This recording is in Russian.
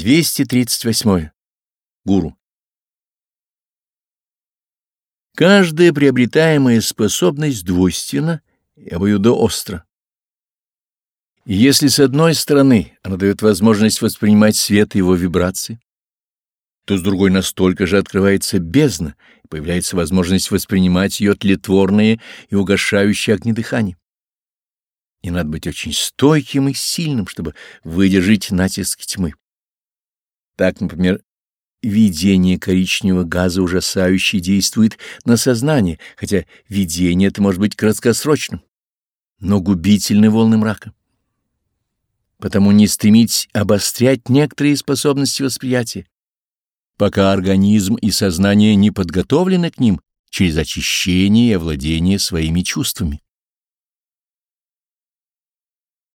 238. Гуру. Каждая приобретаемая способность двойственна и обоюдоостра. Если с одной стороны она дает возможность воспринимать свет и его вибрации, то с другой настолько же открывается бездна, и появляется возможность воспринимать ее тлетворное и угошающее огнедыхание. И надо быть очень стойким и сильным, чтобы выдержать натиск тьмы. Так, например, видение коричневого газа ужасающе действует на сознание, хотя видение это может быть краткосрочным, но губительны волны мрака. Потому не стремить обострять некоторые способности восприятия, пока организм и сознание не подготовлены к ним через очищение и овладение своими чувствами.